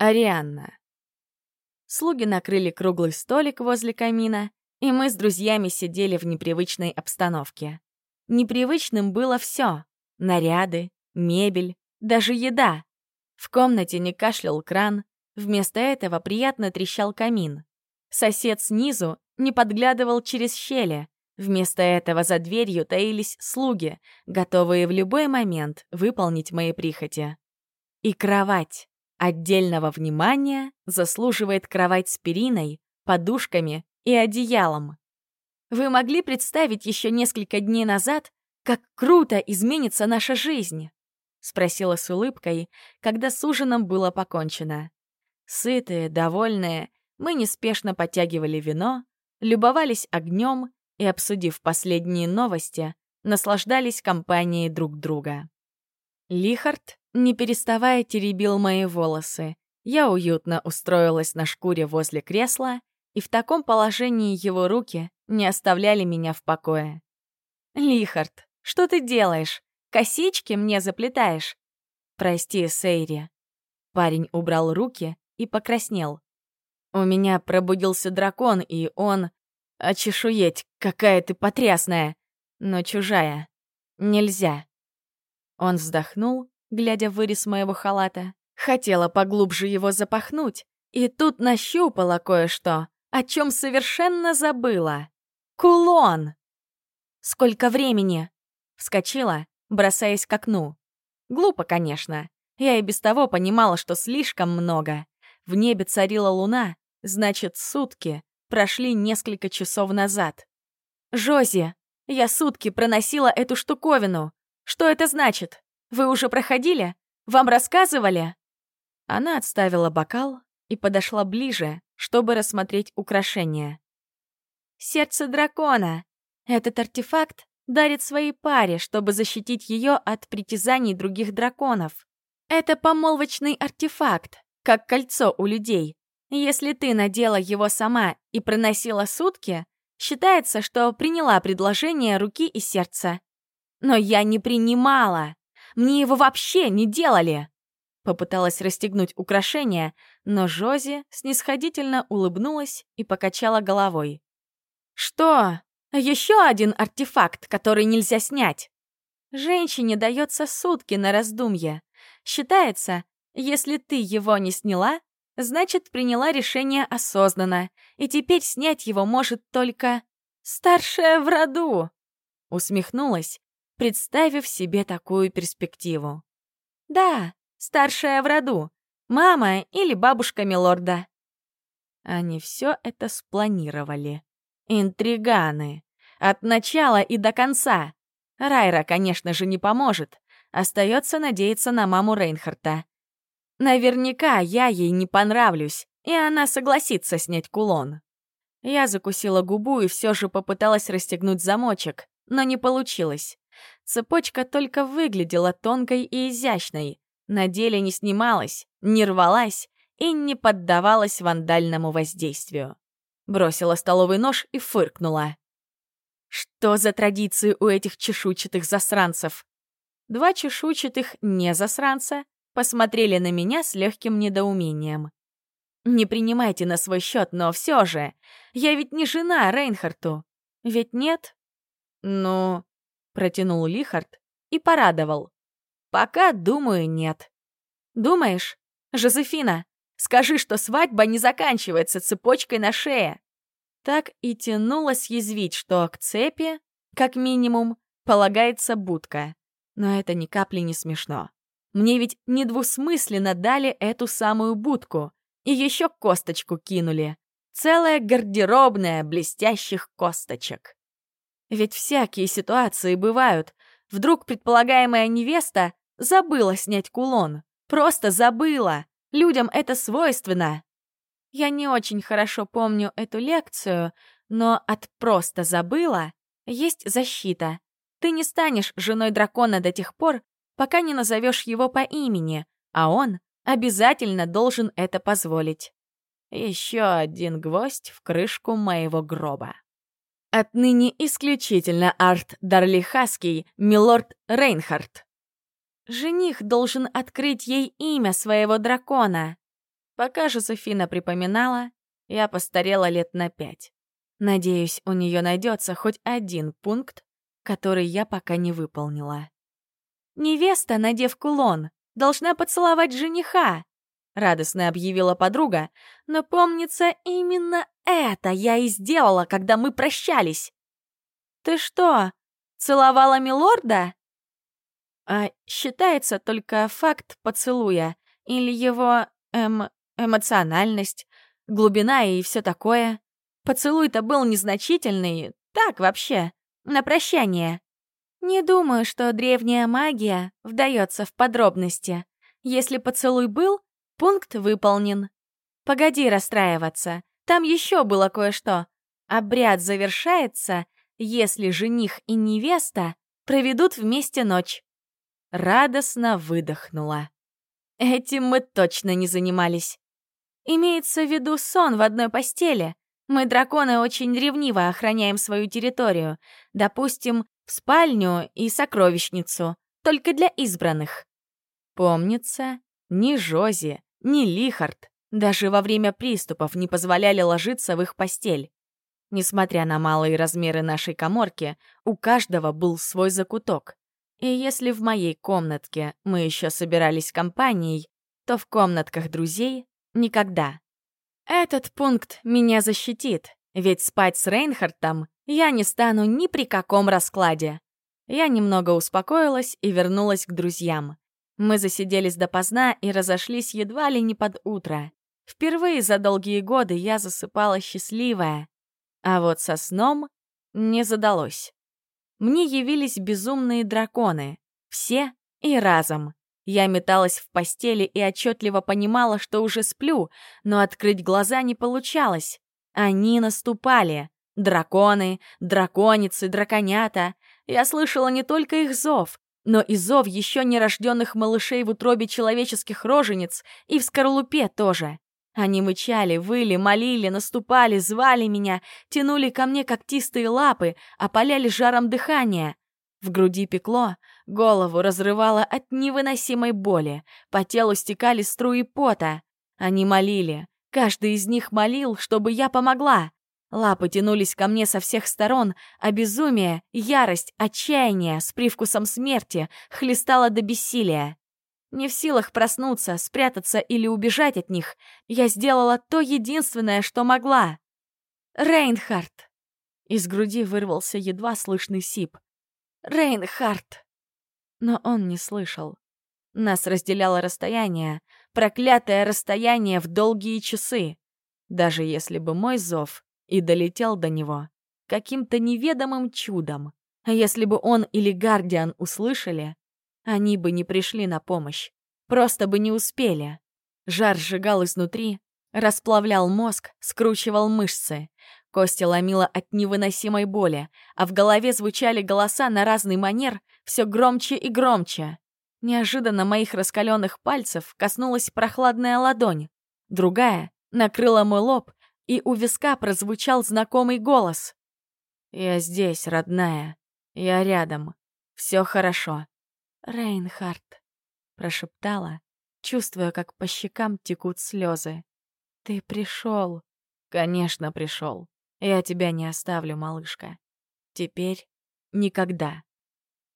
Арианна. Слуги накрыли круглый столик возле камина, и мы с друзьями сидели в непривычной обстановке. Непривычным было все — наряды, мебель, даже еда. В комнате не кашлял кран, вместо этого приятно трещал камин. Сосед снизу не подглядывал через щели, вместо этого за дверью таились слуги, готовые в любой момент выполнить мои прихоти. И кровать. Отдельного внимания заслуживает кровать с периной, подушками и одеялом. Вы могли представить еще несколько дней назад, как круто изменится наша жизнь? Спросила с улыбкой, когда с ужином было покончено. Сытые, довольные, мы неспешно подтягивали вино, любовались огнем и, обсудив последние новости, наслаждались компанией друг друга. Лихард, не переставая, теребил мои волосы. Я уютно устроилась на шкуре возле кресла, и в таком положении его руки не оставляли меня в покое. «Лихард, что ты делаешь? Косички мне заплетаешь?» «Прости, Сейри». Парень убрал руки и покраснел. «У меня пробудился дракон, и он... Очешуеть, какая ты потрясная! Но чужая. Нельзя». Он вздохнул, глядя в вырез моего халата. Хотела поглубже его запахнуть, и тут нащупала кое-что, о чем совершенно забыла. Кулон! «Сколько времени?» Вскочила, бросаясь к окну. Глупо, конечно. Я и без того понимала, что слишком много. В небе царила луна, значит, сутки прошли несколько часов назад. «Жози, я сутки проносила эту штуковину. Что это значит? Вы уже проходили? Вам рассказывали?» Она отставила бокал и подошла ближе, чтобы рассмотреть украшение. «Сердце дракона. Этот артефакт дарит своей паре, чтобы защитить ее от притязаний других драконов. Это помолвочный артефакт, как кольцо у людей. Если ты надела его сама и проносила сутки, считается, что приняла предложение руки и сердца. Но я не принимала. Мне его вообще не делали. Попыталась расстегнуть украшение, но Жози снисходительно улыбнулась и покачала головой. «Что? Еще один артефакт, который нельзя снять?» Женщине дается сутки на раздумье. Считается, если ты его не сняла, значит, приняла решение осознанно, и теперь снять его может только старшая в роду. Усмехнулась, представив себе такую перспективу. Да, старшая в роду, мама или бабушка Милорда. Они все это спланировали. Интриганы. От начала и до конца. Райра, конечно же, не поможет. Остается надеяться на маму Рейнхарта. Наверняка я ей не понравлюсь, и она согласится снять кулон. Я закусила губу и все же попыталась расстегнуть замочек, но не получилось. Цепочка только выглядела тонкой и изящной, на деле не снималась, не рвалась и не поддавалась вандальному воздействию. Бросила столовый нож и фыркнула. Что за традиции у этих чешуйчатых засранцев? Два чешуйчатых не-засранца посмотрели на меня с легким недоумением. Не принимайте на свой счет, но все же, я ведь не жена Рейнхарту. Ведь нет? Ну, протянул Лихард и порадовал. Пока, думаю, нет. Думаешь? Жозефина, скажи, что свадьба не заканчивается цепочкой на шее. Так и тянулось язвить, что к цепи, как минимум, полагается будка. Но это ни капли не смешно. Мне ведь недвусмысленно дали эту самую будку и еще косточку кинули. Целая гардеробная блестящих косточек. Ведь всякие ситуации бывают. Вдруг предполагаемая невеста забыла снять кулон. Просто забыла. Людям это свойственно. Я не очень хорошо помню эту лекцию, но от «просто забыла» есть защита. Ты не станешь женой дракона до тех пор, пока не назовешь его по имени, а он обязательно должен это позволить. Еще один гвоздь в крышку моего гроба. Отныне исключительно Арт Дарлихаский, милорд Рейнхард. Жених должен открыть ей имя своего дракона. Пока Жозефина припоминала, я постарела лет на пять. Надеюсь, у нее найдется хоть один пункт, который я пока не выполнила. «Невеста, надев кулон, должна поцеловать жениха», — радостно объявила подруга, но, помнится, именно это я и сделала, когда мы прощались. «Ты что, целовала милорда?» А считается только факт поцелуя или его, эм, эмоциональность, глубина и все такое. Поцелуй-то был незначительный, так вообще, на прощание. Не думаю, что древняя магия вдается в подробности. Если поцелуй был, пункт выполнен. Погоди расстраиваться, там еще было кое-что. Обряд завершается, если жених и невеста проведут вместе ночь. Радостно выдохнула. Этим мы точно не занимались. Имеется в виду сон в одной постели. Мы, драконы, очень ревниво охраняем свою территорию. Допустим, в спальню и сокровищницу. Только для избранных. Помнится, ни Жози, ни Лихард даже во время приступов не позволяли ложиться в их постель. Несмотря на малые размеры нашей коморки, у каждого был свой закуток. И если в моей комнатке мы еще собирались компанией, то в комнатках друзей — никогда. Этот пункт меня защитит, ведь спать с Рейнхардтом я не стану ни при каком раскладе. Я немного успокоилась и вернулась к друзьям. Мы засиделись допоздна и разошлись едва ли не под утро. Впервые за долгие годы я засыпала счастливая. А вот со сном не задалось. Мне явились безумные драконы. Все и разом. Я металась в постели и отчетливо понимала, что уже сплю, но открыть глаза не получалось. Они наступали. Драконы, драконицы, драконята. Я слышала не только их зов, но и зов еще нерожденных малышей в утробе человеческих рожениц и в скорлупе тоже. Они мычали, выли, молили, наступали, звали меня, тянули ко мне когтистые лапы, опаляли жаром дыхания. В груди пекло, голову разрывало от невыносимой боли, по телу стекали струи пота. Они молили, каждый из них молил, чтобы я помогла. Лапы тянулись ко мне со всех сторон, а безумие, ярость, отчаяние с привкусом смерти хлестало до бессилия. Не в силах проснуться, спрятаться или убежать от них, я сделала то единственное, что могла. «Рейнхард!» Из груди вырвался едва слышный сип. «Рейнхард!» Но он не слышал. Нас разделяло расстояние, проклятое расстояние в долгие часы. Даже если бы мой зов и долетел до него каким-то неведомым чудом, а если бы он или Гардиан услышали, они бы не пришли на помощь. Просто бы не успели. Жар сжигал изнутри, расплавлял мозг, скручивал мышцы. Кости ломило от невыносимой боли, а в голове звучали голоса на разный манер, все громче и громче. Неожиданно моих раскаленных пальцев коснулась прохладная ладонь. Другая накрыла мой лоб, и у виска прозвучал знакомый голос. «Я здесь, родная. Я рядом. Все хорошо. «Рейнхард», — прошептала, чувствуя, как по щекам текут слезы. «Ты пришел». «Конечно, пришел. Я тебя не оставлю, малышка. Теперь никогда».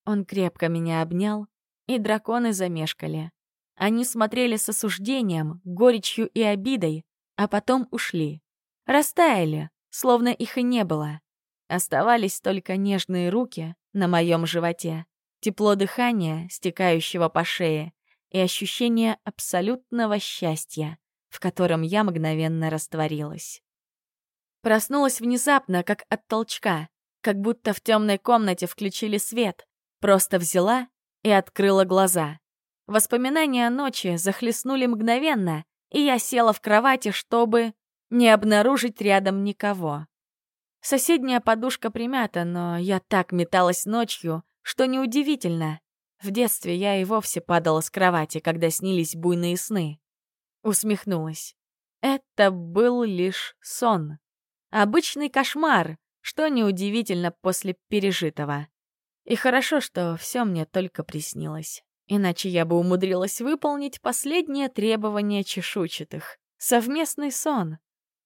Он крепко меня обнял, и драконы замешкали. Они смотрели с осуждением, горечью и обидой, а потом ушли. Растаяли, словно их и не было. Оставались только нежные руки на моем животе тепло дыхания, стекающего по шее, и ощущение абсолютного счастья, в котором я мгновенно растворилась. Проснулась внезапно, как от толчка, как будто в темной комнате включили свет, просто взяла и открыла глаза. Воспоминания о ночи захлестнули мгновенно, и я села в кровати, чтобы не обнаружить рядом никого. Соседняя подушка примята, но я так металась ночью, что неудивительно. В детстве я и вовсе падала с кровати, когда снились буйные сны. Усмехнулась. Это был лишь сон. Обычный кошмар, что неудивительно после пережитого. И хорошо, что все мне только приснилось. Иначе я бы умудрилась выполнить последнее требование чешуйчатых — Совместный сон.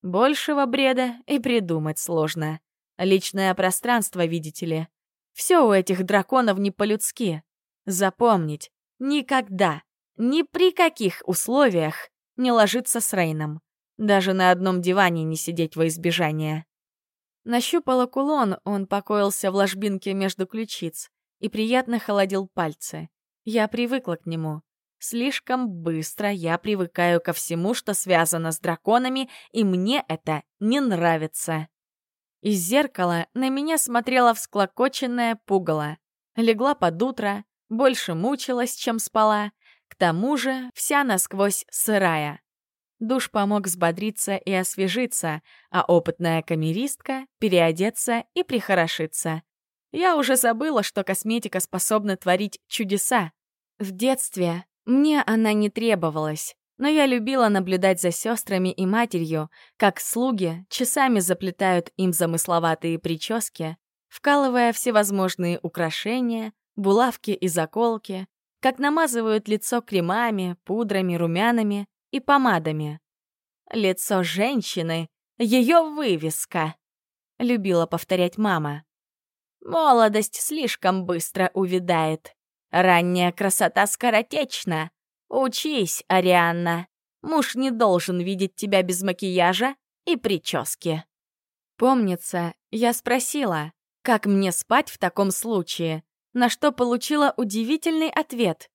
Большего бреда и придумать сложно. Личное пространство, видите ли. Все у этих драконов не по-людски. Запомнить. Никогда, ни при каких условиях не ложиться с Рейном. Даже на одном диване не сидеть во избежание. Нащупала кулон, он покоился в ложбинке между ключиц и приятно холодил пальцы. Я привыкла к нему. Слишком быстро я привыкаю ко всему, что связано с драконами, и мне это не нравится. Из зеркала на меня смотрела всклокоченная пугало. Легла под утро, больше мучилась, чем спала. К тому же вся насквозь сырая. Душ помог взбодриться и освежиться, а опытная камеристка — переодеться и прихорошиться. Я уже забыла, что косметика способна творить чудеса. В детстве мне она не требовалась, но я любила наблюдать за сестрами и матерью, как слуги часами заплетают им замысловатые прически, вкалывая всевозможные украшения, булавки и заколки, как намазывают лицо кремами, пудрами, румянами и помадами. «Лицо женщины — ее вывеска», — любила повторять мама. «Молодость слишком быстро увядает. Ранняя красота скоротечна. Учись, Арианна. Муж не должен видеть тебя без макияжа и прически». Помнится, я спросила, как мне спать в таком случае, на что получила удивительный ответ.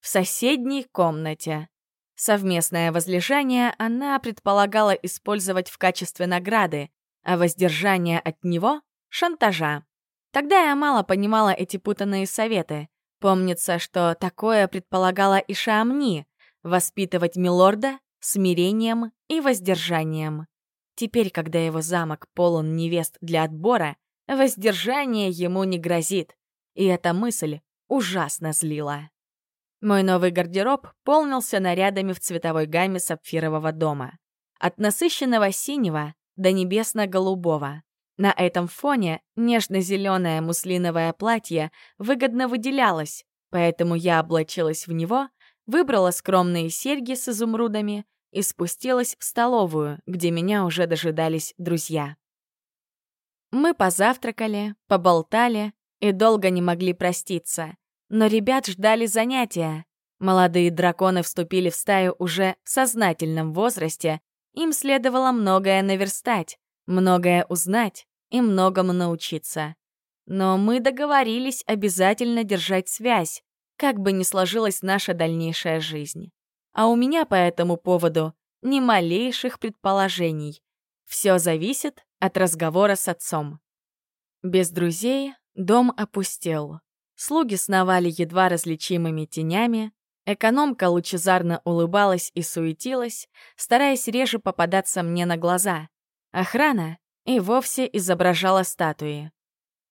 В соседней комнате. Совместное возлежание она предполагала использовать в качестве награды, а воздержание от него — шантажа. Тогда я мало понимала эти путанные советы. Помнится, что такое предполагала и Шаамни — воспитывать милорда смирением и воздержанием. Теперь, когда его замок полон невест для отбора, воздержание ему не грозит. И эта мысль ужасно злила. Мой новый гардероб полнился нарядами в цветовой гамме сапфирового дома. От насыщенного синего до небесно-голубого. На этом фоне нежно-зеленое муслиновое платье выгодно выделялось, поэтому я облачилась в него, выбрала скромные серьги с изумрудами и спустилась в столовую, где меня уже дожидались друзья. Мы позавтракали, поболтали и долго не могли проститься. Но ребят ждали занятия. Молодые драконы вступили в стаю уже в сознательном возрасте. Им следовало многое наверстать, многое узнать и многому научиться. Но мы договорились обязательно держать связь, как бы ни сложилась наша дальнейшая жизнь. А у меня по этому поводу ни малейших предположений. Все зависит от разговора с отцом. Без друзей дом опустел. Слуги сновали едва различимыми тенями, экономка лучезарно улыбалась и суетилась, стараясь реже попадаться мне на глаза. Охрана и вовсе изображала статуи.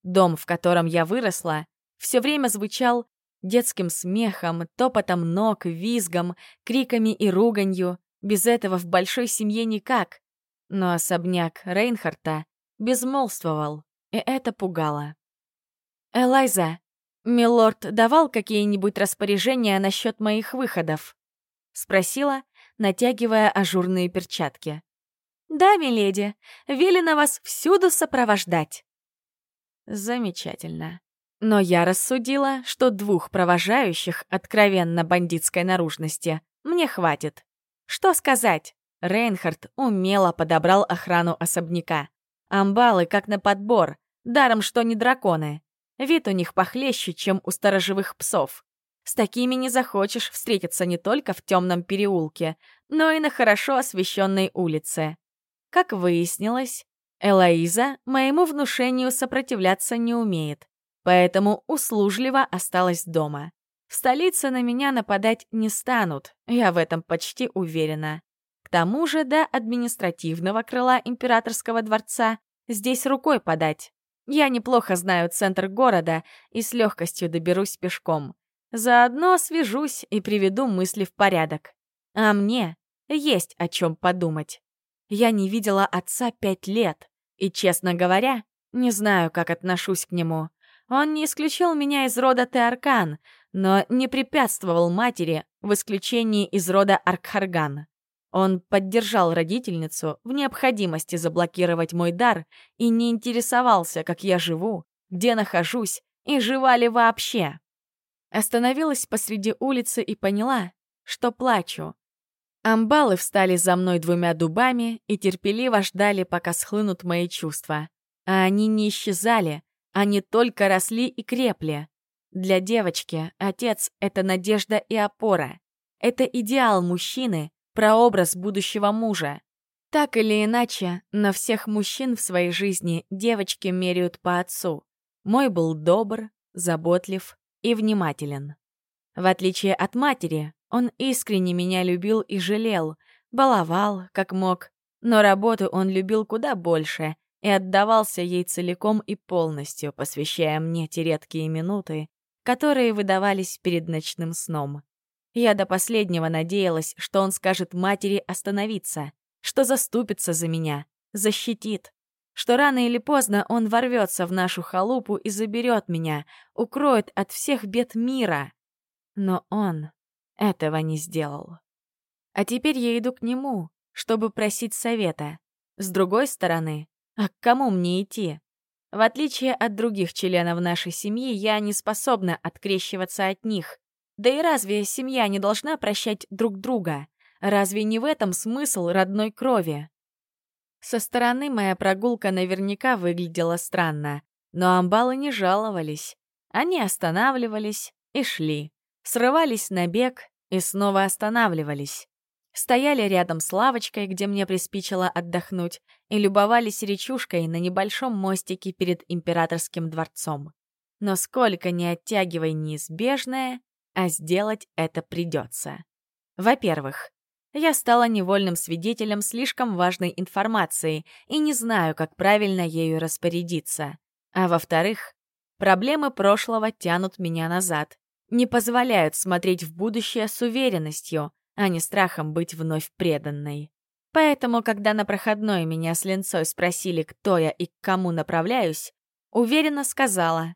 Дом, в котором я выросла, все время звучал детским смехом, топотом ног, визгом, криками и руганью. Без этого в большой семье никак. Но особняк Рейнхарта безмолвствовал, и это пугало. «Элайза, «Милорд давал какие-нибудь распоряжения насчет моих выходов?» — спросила, натягивая ажурные перчатки. «Да, миледи, велено вас всюду сопровождать». Замечательно. Но я рассудила, что двух провожающих откровенно бандитской наружности мне хватит. Что сказать? Рейнхард умело подобрал охрану особняка. Амбалы как на подбор, даром что не драконы. Вид у них похлеще, чем у сторожевых псов. С такими не захочешь встретиться не только в темном переулке, но и на хорошо освещенной улице. Как выяснилось, Элоиза моему внушению сопротивляться не умеет, поэтому услужливо осталась дома. В столице на меня нападать не станут, я в этом почти уверена. К тому же до административного крыла императорского дворца здесь рукой подать. Я неплохо знаю центр города и с легкостью доберусь пешком. Заодно свяжусь и приведу мысли в порядок. А мне есть о чем подумать. Я не видела отца пять лет, и, честно говоря, не знаю, как отношусь к нему. Он не исключил меня из рода Теаркан, но не препятствовал матери в исключении из рода Аркхарган. Он поддержал родительницу в необходимости заблокировать мой дар и не интересовался, как я живу, где нахожусь и жива ли вообще. Остановилась посреди улицы и поняла, что плачу. Амбалы встали за мной двумя дубами и терпеливо ждали, пока схлынут мои чувства. А они не исчезали, они только росли и крепли. Для девочки отец — это надежда и опора. Это идеал мужчины, прообраз будущего мужа. Так или иначе, на всех мужчин в своей жизни девочки меряют по отцу. Мой был добр, заботлив и внимателен. В отличие от матери, он искренне меня любил и жалел, баловал, как мог, но работу он любил куда больше и отдавался ей целиком и полностью, посвящая мне те редкие минуты, которые выдавались перед ночным сном. Я до последнего надеялась, что он скажет матери остановиться, что заступится за меня, защитит, что рано или поздно он ворвется в нашу халупу и заберет меня, укроет от всех бед мира. Но он этого не сделал. А теперь я иду к нему, чтобы просить совета. С другой стороны, а к кому мне идти? В отличие от других членов нашей семьи, я не способна открещиваться от них. Да и разве семья не должна прощать друг друга? Разве не в этом смысл родной крови? Со стороны моя прогулка наверняка выглядела странно, но амбалы не жаловались. Они останавливались и шли, срывались на бег и снова останавливались. Стояли рядом с лавочкой, где мне приспичило отдохнуть, и любовались речушкой на небольшом мостике перед императорским дворцом. Но сколько не оттягивай неизбежное, а сделать это придется. Во-первых, я стала невольным свидетелем слишком важной информации и не знаю, как правильно ею распорядиться. А во-вторых, проблемы прошлого тянут меня назад, не позволяют смотреть в будущее с уверенностью, а не страхом быть вновь преданной. Поэтому, когда на проходной меня с линцой спросили, кто я и к кому направляюсь, уверенно сказала.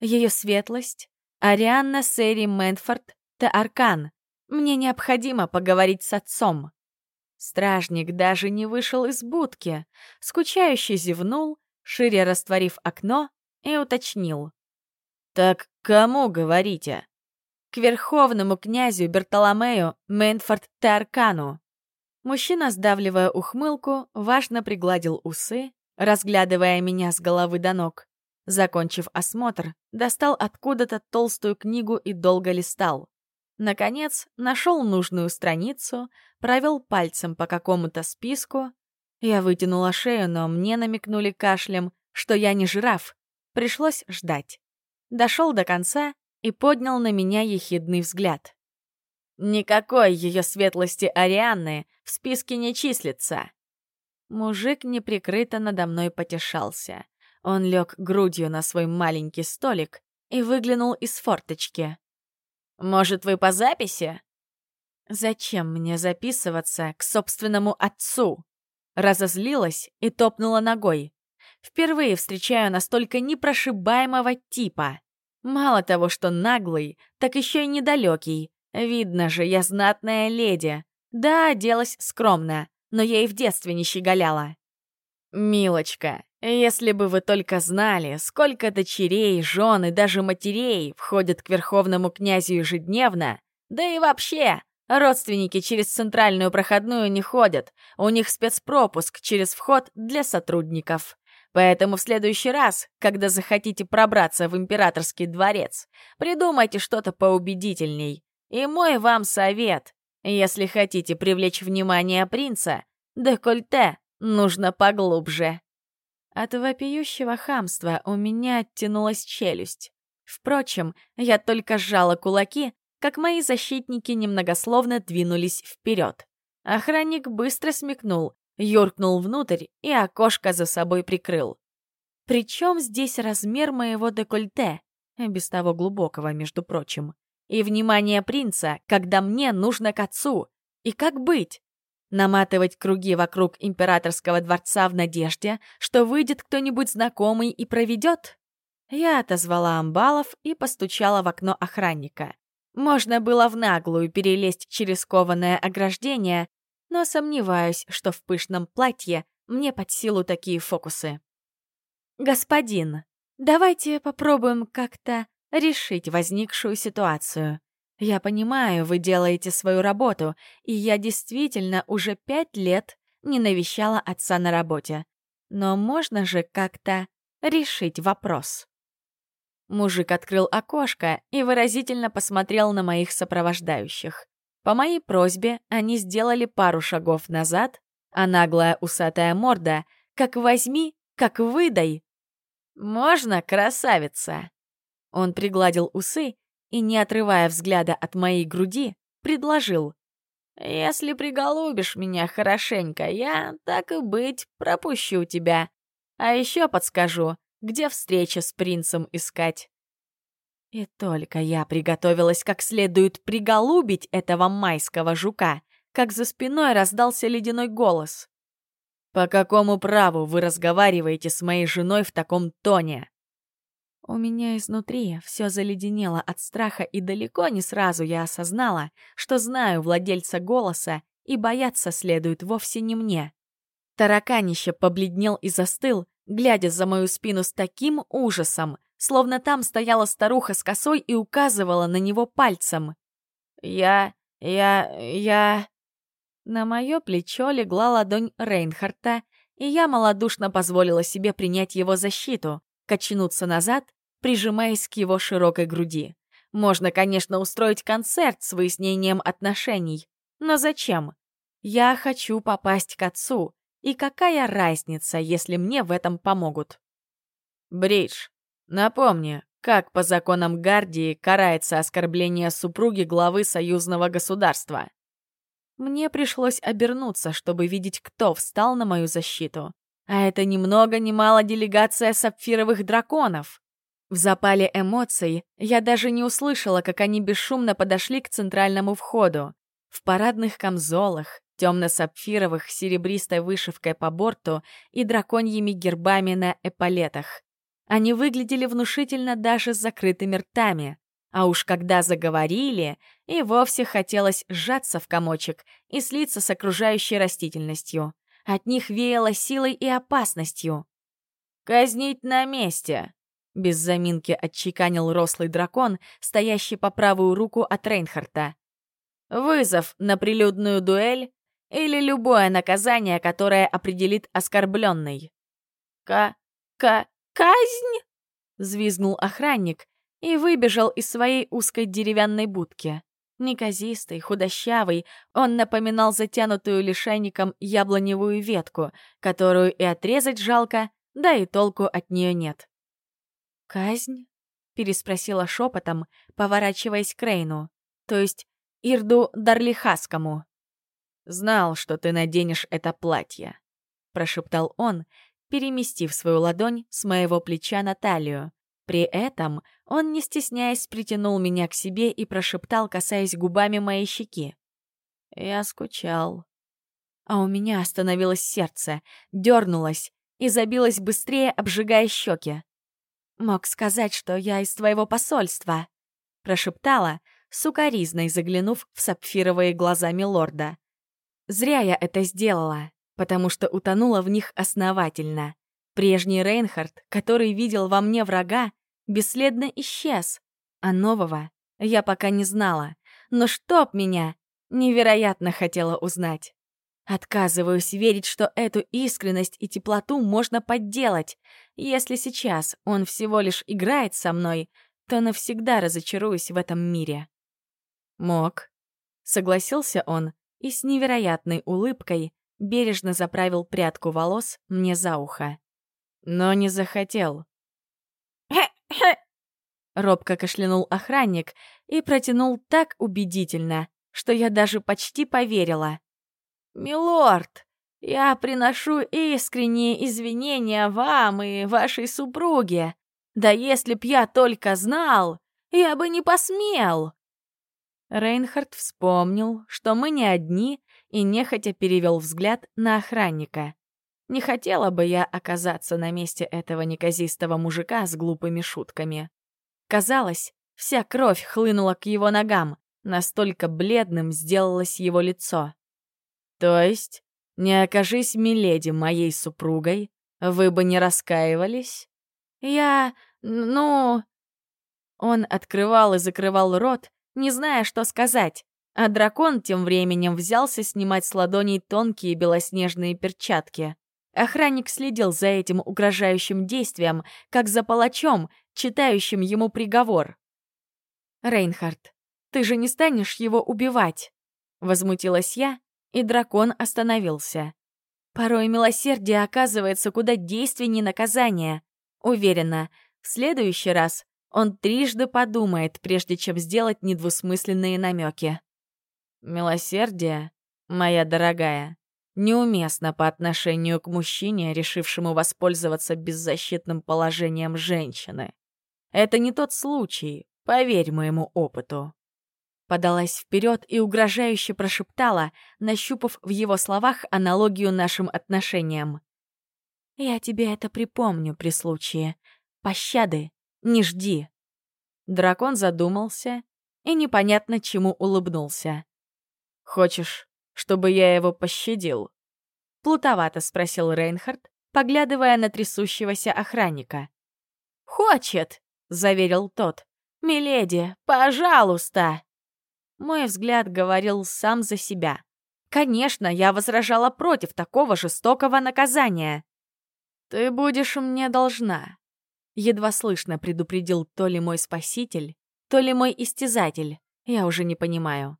Ее светлость Арианна Сэри Мэнфорд Те Аркан. Мне необходимо поговорить с отцом. Стражник даже не вышел из будки, скучающе зевнул, шире растворив окно, и уточнил. «Так кому говорите?» «К верховному князю Бертоломею Мэнфорд Теаркану». Мужчина, сдавливая ухмылку, важно пригладил усы, разглядывая меня с головы до ног. Закончив осмотр, достал откуда-то толстую книгу и долго листал. Наконец, нашел нужную страницу, провел пальцем по какому-то списку. Я вытянула шею, но мне намекнули кашлем, что я не жираф. Пришлось ждать. Дошел до конца и поднял на меня ехидный взгляд. «Никакой ее светлости Арианны в списке не числится!» Мужик неприкрыто надо мной потешался. Он лег грудью на свой маленький столик и выглянул из форточки. «Может, вы по записи?» «Зачем мне записываться к собственному отцу?» Разозлилась и топнула ногой. Впервые встречаю настолько непрошибаемого типа. Мало того, что наглый, так еще и недалекий. Видно же, я знатная леди. Да, оделась скромно, но я и в детстве не щеголяла. «Милочка, если бы вы только знали, сколько дочерей, жен и даже матерей входят к верховному князю ежедневно, да и вообще, родственники через центральную проходную не ходят, у них спецпропуск через вход для сотрудников. Поэтому в следующий раз, когда захотите пробраться в императорский дворец, придумайте что-то поубедительней. И мой вам совет, если хотите привлечь внимание принца, декольте нужно поглубже. От вопиющего хамства у меня оттянулась челюсть. Впрочем, я только сжала кулаки, как мои защитники немногословно двинулись вперед. Охранник быстро смекнул, юркнул внутрь и окошко за собой прикрыл. Причем здесь размер моего декольте, без того глубокого, между прочим, и внимание принца, когда мне нужно к отцу. И как быть? наматывать круги вокруг императорского дворца в надежде, что выйдет кто-нибудь знакомый и проведет? Я отозвала амбалов и постучала в окно охранника. Можно было в наглую перелезть через кованое ограждение, но сомневаюсь, что в пышном платье мне под силу такие фокусы. «Господин, давайте попробуем как-то решить возникшую ситуацию. Я понимаю, вы делаете свою работу, и я действительно уже пять лет не навещала отца на работе. Но можно же как-то решить вопрос. Мужик открыл окошко и выразительно посмотрел на моих сопровождающих. По моей просьбе они сделали пару шагов назад, а наглая усатая морда «как возьми, как выдай». «Можно, красавица?» Он пригладил усы и, не отрывая взгляда от моей груди, предложил. «Если приголубишь меня хорошенько, я, так и быть, пропущу тебя. А еще подскажу, где встреча с принцем искать». И только я приготовилась как следует приголубить этого майского жука, как за спиной раздался ледяной голос. «По какому праву вы разговариваете с моей женой в таком тоне?» У меня изнутри все заледенело от страха, и далеко не сразу я осознала, что знаю владельца голоса, и бояться следует вовсе не мне. Тараканище побледнел и застыл, глядя за мою спину с таким ужасом, словно там стояла старуха с косой и указывала на него пальцем. «Я... я... я...» На мое плечо легла ладонь Рейнхарта, и я малодушно позволила себе принять его защиту, качнуться назад, прижимаясь к его широкой груди. Можно, конечно, устроить концерт с выяснением отношений. Но зачем? Я хочу попасть к отцу. И какая разница, если мне в этом помогут? Бридж, напомни, как по законам Гардии карается оскорбление супруги главы союзного государства? Мне пришлось обернуться, чтобы видеть, кто встал на мою защиту. А это ни много ни мало делегация сапфировых драконов. В запале эмоций я даже не услышала, как они бесшумно подошли к центральному входу. В парадных камзолах, темно-сапфировых с серебристой вышивкой по борту и драконьими гербами на эполетах. Они выглядели внушительно даже с закрытыми ртами. А уж когда заговорили, и вовсе хотелось сжаться в комочек и слиться с окружающей растительностью. От них веяло силой и опасностью. «Казнить на месте!» Без заминки отчеканил рослый дракон, стоящий по правую руку от Рейнхарта. «Вызов на прилюдную дуэль или любое наказание, которое определит оскорбленный». «Ка... ка... казнь!» — взвизгнул охранник и выбежал из своей узкой деревянной будки. Неказистый, худощавый, он напоминал затянутую лишайником яблоневую ветку, которую и отрезать жалко, да и толку от нее нет. «Казнь?» — переспросила шепотом, поворачиваясь к Рейну, то есть Ирду Дарлихаскому. «Знал, что ты наденешь это платье», — прошептал он, переместив свою ладонь с моего плеча на талию. При этом он, не стесняясь, притянул меня к себе и прошептал, касаясь губами моей щеки. «Я скучал». А у меня остановилось сердце, дернулось и забилось быстрее, обжигая щеки. «Мог сказать, что я из твоего посольства», — прошептала, сукоризной заглянув в сапфировые глаза милорда. Зря я это сделала, потому что утонула в них основательно. Прежний Рейнхард, который видел во мне врага, бесследно исчез, а нового я пока не знала. Но чтоб меня невероятно хотела узнать. Отказываюсь верить, что эту искренность и теплоту можно подделать. Если сейчас он всего лишь играет со мной, то навсегда разочаруюсь в этом мире. Мог. Согласился он и с невероятной улыбкой бережно заправил прядку волос мне за ухо. Но не захотел. Робко кашлянул охранник и протянул так убедительно, что я даже почти поверила. «Милорд, я приношу искренние извинения вам и вашей супруге. Да если б я только знал, я бы не посмел!» Рейнхард вспомнил, что мы не одни, и нехотя перевел взгляд на охранника. Не хотела бы я оказаться на месте этого неказистого мужика с глупыми шутками. Казалось, вся кровь хлынула к его ногам, настолько бледным сделалось его лицо. То есть, не окажись Миледи моей супругой, вы бы не раскаивались? Я... ну... Он открывал и закрывал рот, не зная, что сказать, а дракон тем временем взялся снимать с ладоней тонкие белоснежные перчатки. Охранник следил за этим угрожающим действием, как за палачом, читающим ему приговор. «Рейнхард, ты же не станешь его убивать!» Возмутилась я, и дракон остановился. Порой милосердие оказывается куда действеннее наказания. Уверена, в следующий раз он трижды подумает, прежде чем сделать недвусмысленные намеки. Милосердие, моя дорогая, неуместно по отношению к мужчине, решившему воспользоваться беззащитным положением женщины. Это не тот случай, поверь моему опыту. Подалась вперед и угрожающе прошептала, нащупав в его словах аналогию нашим отношениям. «Я тебе это припомню при случае. Пощады не жди». Дракон задумался и непонятно чему улыбнулся. «Хочешь, чтобы я его пощадил?» Плутовато спросил Рейнхард, поглядывая на трясущегося охранника. «Хочет!» — заверил тот. «Миледи, пожалуйста!» Мой взгляд говорил сам за себя. Конечно, я возражала против такого жестокого наказания. «Ты будешь мне должна», — едва слышно предупредил то ли мой спаситель, то ли мой истязатель, я уже не понимаю.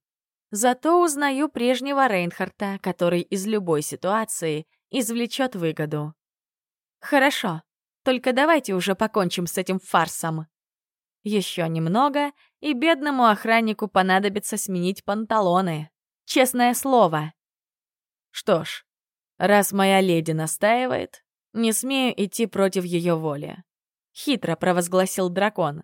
Зато узнаю прежнего Рейнхарта, который из любой ситуации извлечет выгоду. Хорошо, только давайте уже покончим с этим фарсом. Еще немного, и бедному охраннику понадобится сменить панталоны. Честное слово. Что ж, раз моя леди настаивает, не смею идти против ее воли. Хитро провозгласил дракон.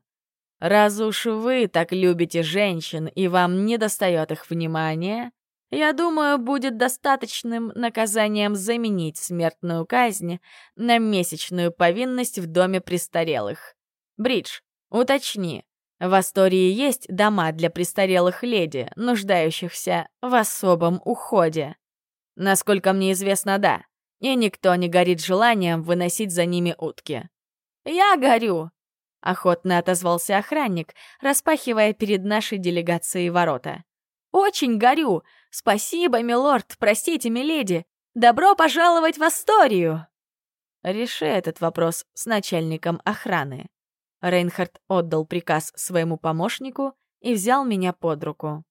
Раз уж вы так любите женщин и вам не достает их внимания, я думаю, будет достаточным наказанием заменить смертную казнь на месячную повинность в доме престарелых. Бридж, уточни, в Астории есть дома для престарелых леди, нуждающихся в особом уходе? Насколько мне известно, да. И никто не горит желанием выносить за ними утки. «Я горю!» — охотно отозвался охранник, распахивая перед нашей делегацией ворота. «Очень горю! Спасибо, милорд, простите, миледи! Добро пожаловать в Асторию!» Реши этот вопрос с начальником охраны. Рейнхард отдал приказ своему помощнику и взял меня под руку.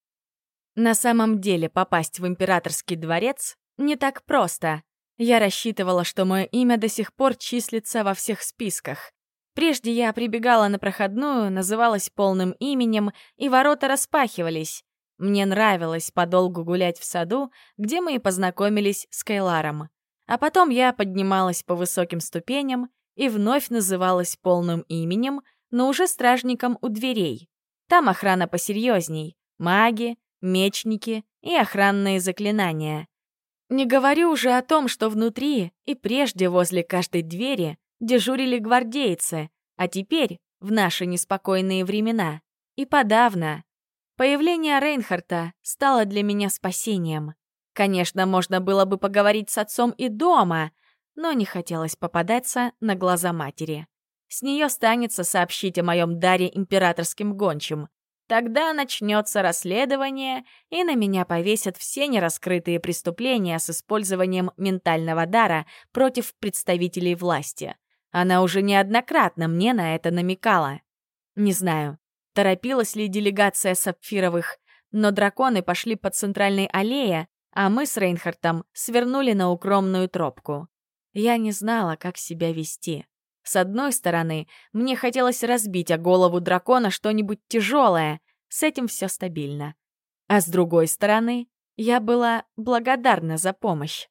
На самом деле попасть в императорский дворец не так просто. Я рассчитывала, что мое имя до сих пор числится во всех списках, Прежде я прибегала на проходную, называлась полным именем, и ворота распахивались. Мне нравилось подолгу гулять в саду, где мы и познакомились с Кайларом. А потом я поднималась по высоким ступеням и вновь называлась полным именем, но уже стражником у дверей. Там охрана посерьезней — маги, мечники и охранные заклинания. Не говорю уже о том, что внутри и прежде возле каждой двери дежурили гвардейцы, а теперь, в наши неспокойные времена, и подавно. Появление Рейнхарта стало для меня спасением. Конечно, можно было бы поговорить с отцом и дома, но не хотелось попадаться на глаза матери. С нее станется сообщить о моем даре императорским гончим. Тогда начнется расследование, и на меня повесят все нераскрытые преступления с использованием ментального дара против представителей власти. Она уже неоднократно мне на это намекала. Не знаю, торопилась ли делегация сапфировых, но драконы пошли по центральной аллее, а мы с Рейнхартом свернули на укромную тропку. Я не знала, как себя вести. С одной стороны, мне хотелось разбить о голову дракона что-нибудь тяжелое, с этим все стабильно. А с другой стороны, я была благодарна за помощь.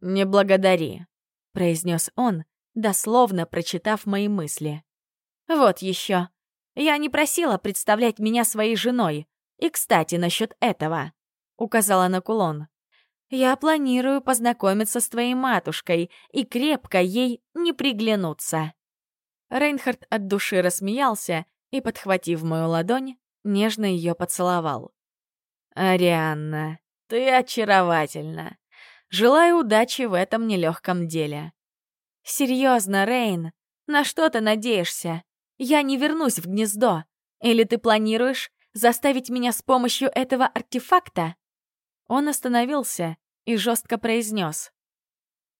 «Не благодари», — произнес он, дословно прочитав мои мысли. «Вот еще. Я не просила представлять меня своей женой. И, кстати, насчет этого», — указала на кулон. «Я планирую познакомиться с твоей матушкой и крепко ей не приглянуться». Рейнхард от души рассмеялся и, подхватив мою ладонь, нежно ее поцеловал. «Арианна, Ты очаровательна. Желаю удачи в этом нелегком деле. Серьезно, Рейн, на что ты надеешься? Я не вернусь в гнездо. Или ты планируешь заставить меня с помощью этого артефакта? Он остановился и жестко произнес.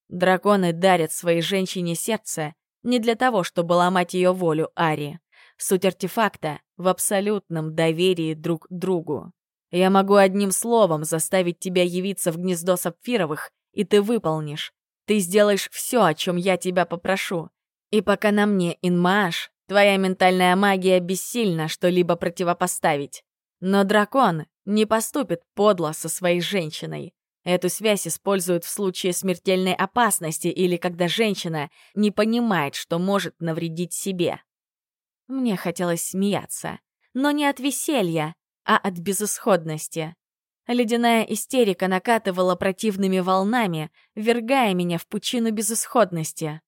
Драконы дарят своей женщине сердце не для того, чтобы ломать ее волю, Ари. Суть артефакта в абсолютном доверии друг к другу. Я могу одним словом заставить тебя явиться в гнездо сапфировых, и ты выполнишь. Ты сделаешь все, о чем я тебя попрошу. И пока на мне инмааш, твоя ментальная магия бессильна что-либо противопоставить. Но дракон не поступит подло со своей женщиной. Эту связь используют в случае смертельной опасности или когда женщина не понимает, что может навредить себе. Мне хотелось смеяться, но не от веселья, а от безысходности. Ледяная истерика накатывала противными волнами, вергая меня в пучину безысходности.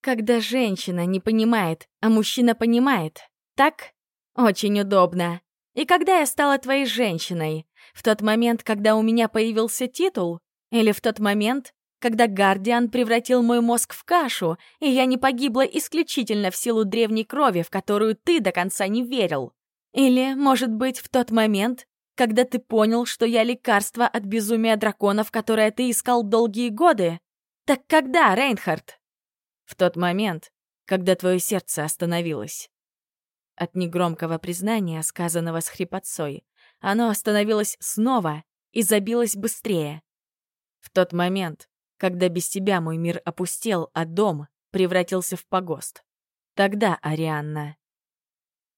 Когда женщина не понимает, а мужчина понимает, так? Очень удобно. И когда я стала твоей женщиной? В тот момент, когда у меня появился титул? Или в тот момент, когда Гардиан превратил мой мозг в кашу, и я не погибла исключительно в силу древней крови, в которую ты до конца не верил? Или, может быть, в тот момент, когда ты понял, что я лекарство от безумия драконов, которое ты искал долгие годы? Так когда, Рейнхард? В тот момент, когда твое сердце остановилось. От негромкого признания, сказанного с хрипотцой, оно остановилось снова и забилось быстрее. В тот момент, когда без тебя мой мир опустел, а дом превратился в погост. Тогда, Арианна.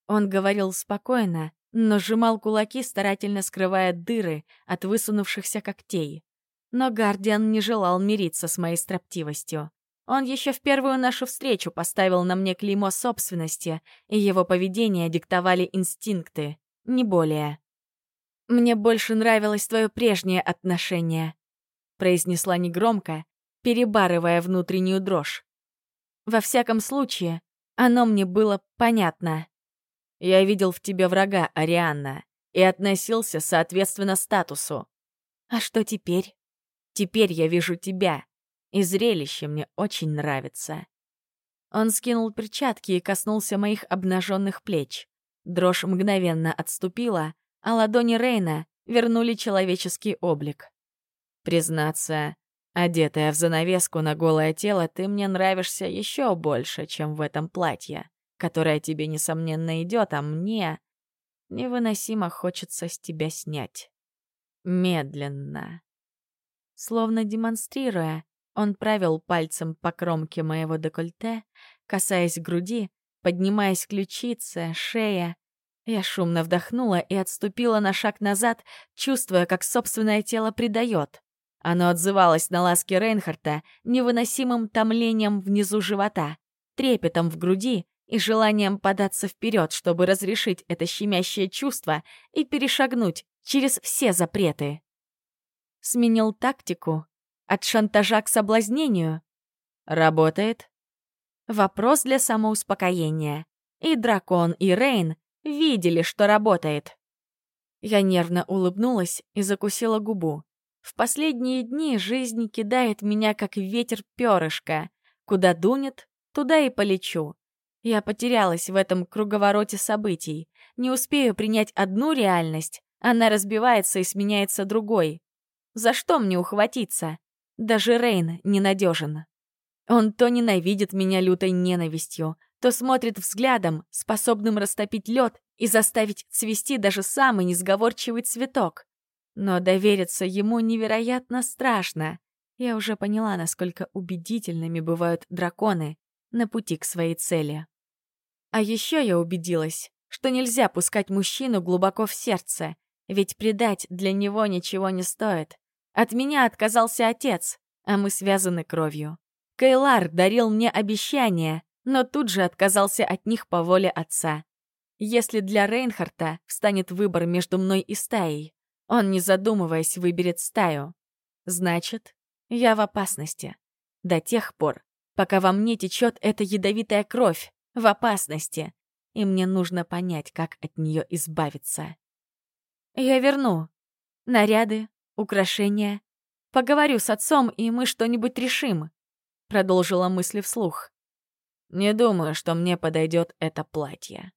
Он говорил спокойно, но сжимал кулаки, старательно скрывая дыры от высунувшихся когтей. Но Гардиан не желал мириться с моей строптивостью. Он еще в первую нашу встречу поставил на мне клеймо собственности, и его поведение диктовали инстинкты, не более. «Мне больше нравилось твое прежнее отношение», — произнесла негромко, перебарывая внутреннюю дрожь. «Во всяком случае, оно мне было понятно». «Я видел в тебе врага, Арианна, и относился соответственно статусу». «А что теперь?» «Теперь я вижу тебя, и зрелище мне очень нравится». Он скинул перчатки и коснулся моих обнаженных плеч. Дрожь мгновенно отступила, а ладони Рейна вернули человеческий облик. Признаться, одетая в занавеску на голое тело, ты мне нравишься еще больше, чем в этом платье, которое тебе, несомненно, идет, а мне невыносимо хочется с тебя снять. Медленно. Словно демонстрируя, он правил пальцем по кромке моего декольте, касаясь груди, поднимаясь ключице, шея. Я шумно вдохнула и отступила на шаг назад, чувствуя, как собственное тело предает. Оно отзывалось на ласки Рейнхарта невыносимым томлением внизу живота, трепетом в груди и желанием податься вперед, чтобы разрешить это щемящее чувство и перешагнуть через все запреты. Сменил тактику от шантажа к соблазнению? Работает? Вопрос для самоуспокоения. И дракон, и Рейн видели, что работает. Я нервно улыбнулась и закусила губу. В последние дни жизнь кидает меня, как ветер перышко. Куда дунет, туда и полечу. Я потерялась в этом круговороте событий. Не успею принять одну реальность, она разбивается и сменяется другой. За что мне ухватиться? Даже Рейн ненадежен. Он то ненавидит меня лютой ненавистью, то смотрит взглядом, способным растопить лед и заставить цвести даже самый несговорчивый цветок. Но довериться ему невероятно страшно. Я уже поняла, насколько убедительными бывают драконы на пути к своей цели. А еще я убедилась, что нельзя пускать мужчину глубоко в сердце, ведь предать для него ничего не стоит. От меня отказался отец, а мы связаны кровью. Кейлар дарил мне обещания, но тут же отказался от них по воле отца. Если для Рейнхарта встанет выбор между мной и стаей, он, не задумываясь, выберет стаю. Значит, я в опасности. До тех пор, пока во мне течет эта ядовитая кровь, в опасности, и мне нужно понять, как от нее избавиться. Я верну наряды, украшения. Поговорю с отцом, и мы что-нибудь решим», — продолжила мысли вслух. «Не думаю, что мне подойдет это платье».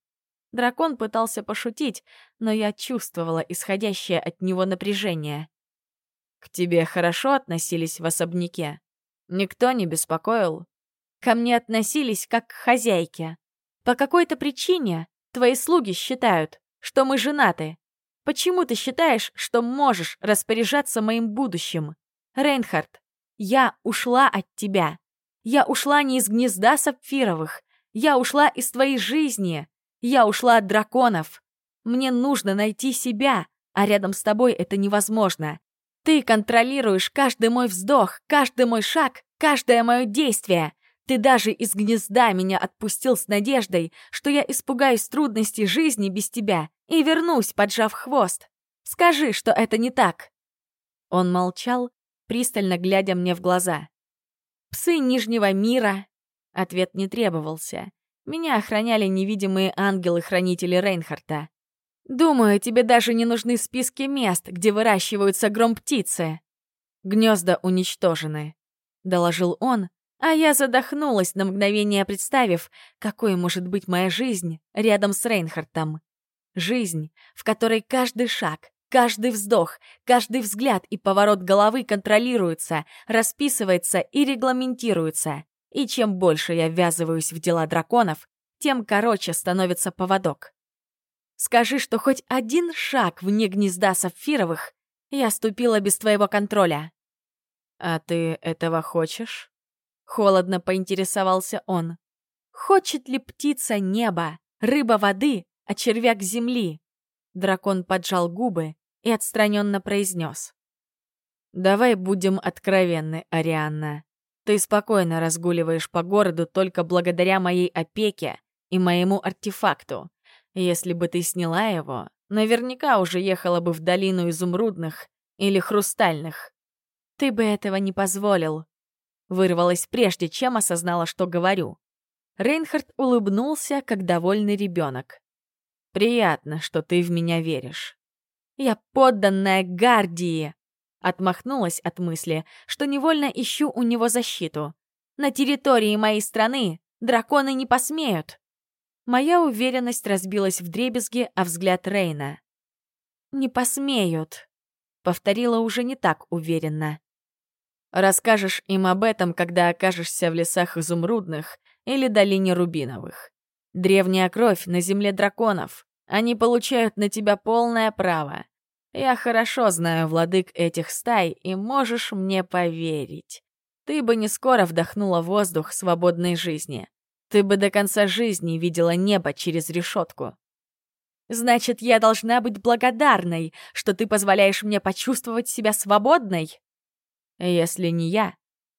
Дракон пытался пошутить, но я чувствовала исходящее от него напряжение. «К тебе хорошо относились в особняке? Никто не беспокоил?» «Ко мне относились как к хозяйке. По какой-то причине твои слуги считают, что мы женаты. Почему ты считаешь, что можешь распоряжаться моим будущим? Рейнхард, я ушла от тебя. Я ушла не из гнезда сапфировых. Я ушла из твоей жизни. Я ушла от драконов. Мне нужно найти себя, а рядом с тобой это невозможно. Ты контролируешь каждый мой вздох, каждый мой шаг, каждое мое действие. Ты даже из гнезда меня отпустил с надеждой, что я испугаюсь трудностей жизни без тебя и вернусь, поджав хвост. Скажи, что это не так». Он молчал, пристально глядя мне в глаза. «Псы Нижнего мира!» Ответ не требовался. Меня охраняли невидимые ангелы-хранители Рейнхарта. «Думаю, тебе даже не нужны списки мест, где выращиваются гром-птицы». «Гнезда уничтожены», — доложил он, а я задохнулась на мгновение, представив, какой может быть моя жизнь рядом с Рейнхартом. Жизнь, в которой каждый шаг, Каждый вздох, каждый взгляд и поворот головы контролируются, расписывается и регламентируется. И чем больше я ввязываюсь в дела драконов, тем короче становится поводок. Скажи, что хоть один шаг вне гнезда сапфировых я ступила без твоего контроля. «А ты этого хочешь?» Холодно поинтересовался он. «Хочет ли птица неба, рыба воды, а червяк земли?» Дракон поджал губы и отстраненно произнес. «Давай будем откровенны, Арианна. Ты спокойно разгуливаешь по городу только благодаря моей опеке и моему артефакту. Если бы ты сняла его, наверняка уже ехала бы в долину изумрудных или хрустальных. Ты бы этого не позволил. Вырвалась прежде, чем осознала, что говорю. Рейнхард улыбнулся, как довольный ребенок. «Приятно, что ты в меня веришь. Я подданная Гардии!» Отмахнулась от мысли, что невольно ищу у него защиту. «На территории моей страны драконы не посмеют!» Моя уверенность разбилась в дребезги, а взгляд Рейна. «Не посмеют», — повторила уже не так уверенно. «Расскажешь им об этом, когда окажешься в лесах изумрудных или долине рубиновых. Древняя кровь на земле драконов. Они получают на тебя полное право. Я хорошо знаю владык этих стай, и можешь мне поверить. Ты бы не скоро вдохнула воздух свободной жизни. Ты бы до конца жизни видела небо через решетку. Значит, я должна быть благодарной, что ты позволяешь мне почувствовать себя свободной? Если не я,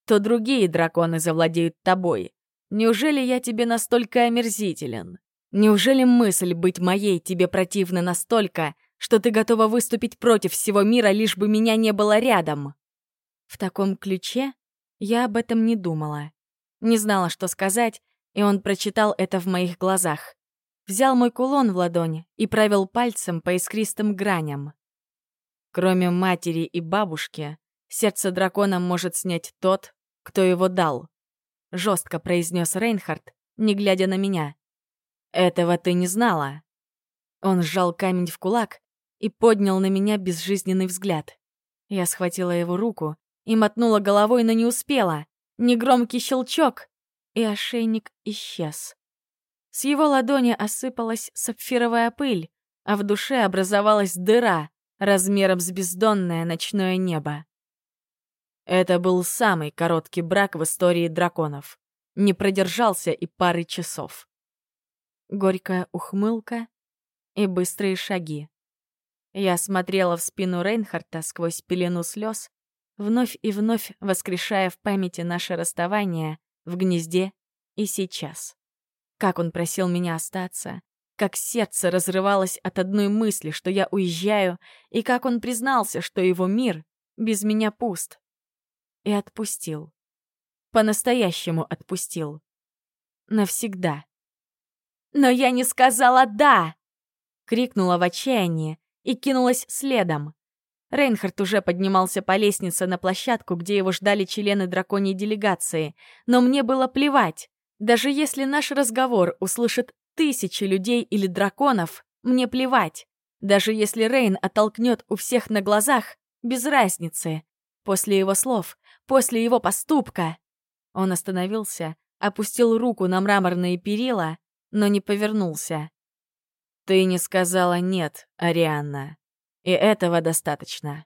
то другие драконы завладеют тобой. Неужели я тебе настолько омерзителен? Неужели мысль быть моей тебе противна настолько, что ты готова выступить против всего мира, лишь бы меня не было рядом?» В таком ключе я об этом не думала. Не знала, что сказать, и он прочитал это в моих глазах. Взял мой кулон в ладонь и провел пальцем по искристым граням. Кроме матери и бабушки, сердце дракона может снять тот, кто его дал. Жестко произнес Рейнхард, не глядя на меня. «Этого ты не знала». Он сжал камень в кулак и поднял на меня безжизненный взгляд. Я схватила его руку и мотнула головой, но не успела. Негромкий щелчок, и ошейник исчез. С его ладони осыпалась сапфировая пыль, а в душе образовалась дыра размером с бездонное ночное небо. Это был самый короткий брак в истории драконов. Не продержался и пары часов горькая ухмылка и быстрые шаги. Я смотрела в спину Рейнхарта сквозь пелену слез, вновь и вновь воскрешая в памяти наше расставание в гнезде и сейчас. Как он просил меня остаться, как сердце разрывалось от одной мысли, что я уезжаю, и как он признался, что его мир без меня пуст. И отпустил. По-настоящему отпустил. Навсегда. «Но я не сказала «да!»» — крикнула в отчаянии и кинулась следом. Рейнхард уже поднимался по лестнице на площадку, где его ждали члены драконьей делегации. Но мне было плевать. Даже если наш разговор услышат тысячи людей или драконов, мне плевать. Даже если Рейн оттолкнет у всех на глазах, без разницы. После его слов, после его поступка. Он остановился, опустил руку на мраморные перила, но не повернулся. «Ты не сказала «нет», Арианна. И этого достаточно».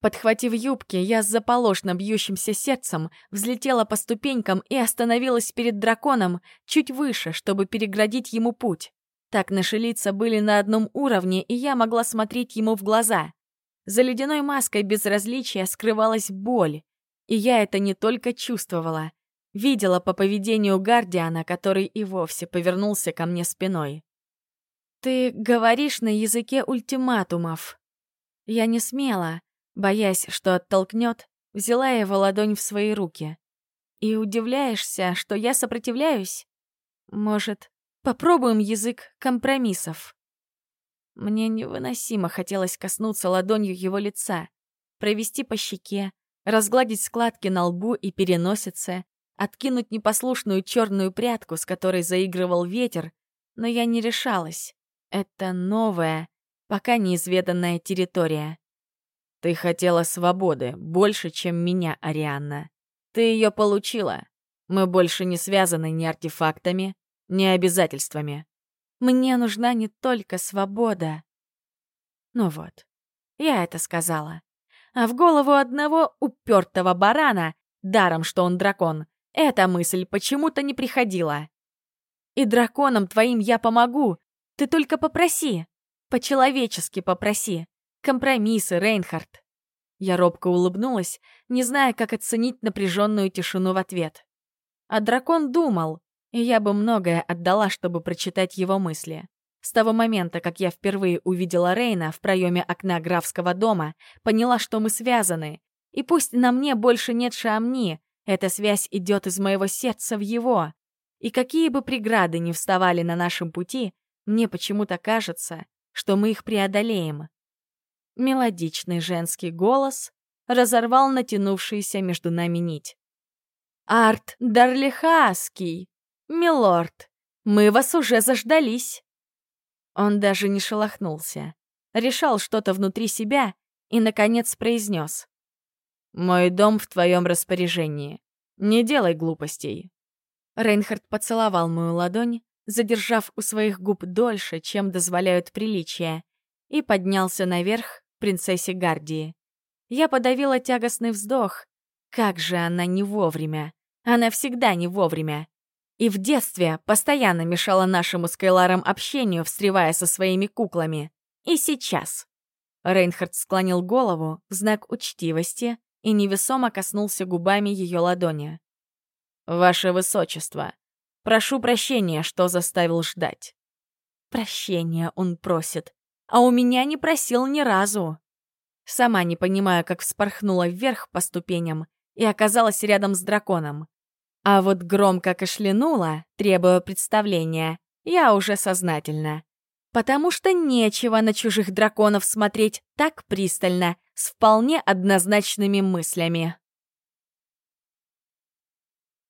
Подхватив юбки, я с заполошно бьющимся сердцем взлетела по ступенькам и остановилась перед драконом чуть выше, чтобы переградить ему путь. Так наши лица были на одном уровне, и я могла смотреть ему в глаза. За ледяной маской безразличия скрывалась боль, и я это не только чувствовала, видела по поведению Гардиана, который и вовсе повернулся ко мне спиной. «Ты говоришь на языке ультиматумов». Я не смела, боясь, что оттолкнет, взяла его ладонь в свои руки. «И удивляешься, что я сопротивляюсь? Может, попробуем язык компромиссов?» Мне невыносимо хотелось коснуться ладонью его лица, провести по щеке, разгладить складки на лбу и переносице, откинуть непослушную черную прядку, с которой заигрывал ветер, но я не решалась. Это новая, пока неизведанная территория. Ты хотела свободы, больше, чем меня, Арианна. Ты ее получила. Мы больше не связаны ни артефактами, ни обязательствами. Мне нужна не только свобода. Ну вот, я это сказала. А в голову одного упертого барана, даром что он дракон, эта мысль почему-то не приходила. И драконам твоим я помогу. Ты только попроси. По-человечески попроси. Компромиссы, Рейнхард. Я робко улыбнулась, не зная, как оценить напряженную тишину в ответ. А дракон думал, и я бы многое отдала, чтобы прочитать его мысли. С того момента, как я впервые увидела Рейна в проеме окна графского дома, поняла, что мы связаны. И пусть на мне больше нет шамни, эта связь идет из моего сердца в его. И какие бы преграды ни вставали на нашем пути, мне почему-то кажется, что мы их преодолеем. Мелодичный женский голос разорвал натянувшуюся между нами нить. «Арт Дарлихаский! Милорд, мы вас уже заждались!» Он даже не шелохнулся. Решал что-то внутри себя и, наконец, произнес. «Мой дом в твоем распоряжении. Не делай глупостей». Рейнхард поцеловал мою ладонь, задержав у своих губ дольше, чем дозволяют приличия, и поднялся наверх принцессе Гардии. Я подавила тягостный вздох. Как же она не вовремя. Она всегда не вовремя. И в детстве постоянно мешала нашему с Кайларом общению, встревая со своими куклами. И сейчас. Рейнхард склонил голову в знак учтивости, и невесомо коснулся губами ее ладони. «Ваше Высочество, прошу прощения, что заставил ждать». Прощения он просит, а у меня не просил ни разу. Сама не понимаю, как вспорхнула вверх по ступеням и оказалась рядом с драконом. А вот громко кашлянула, требуя представления, я уже сознательно. Потому что нечего на чужих драконов смотреть так пристально, с вполне однозначными мыслями.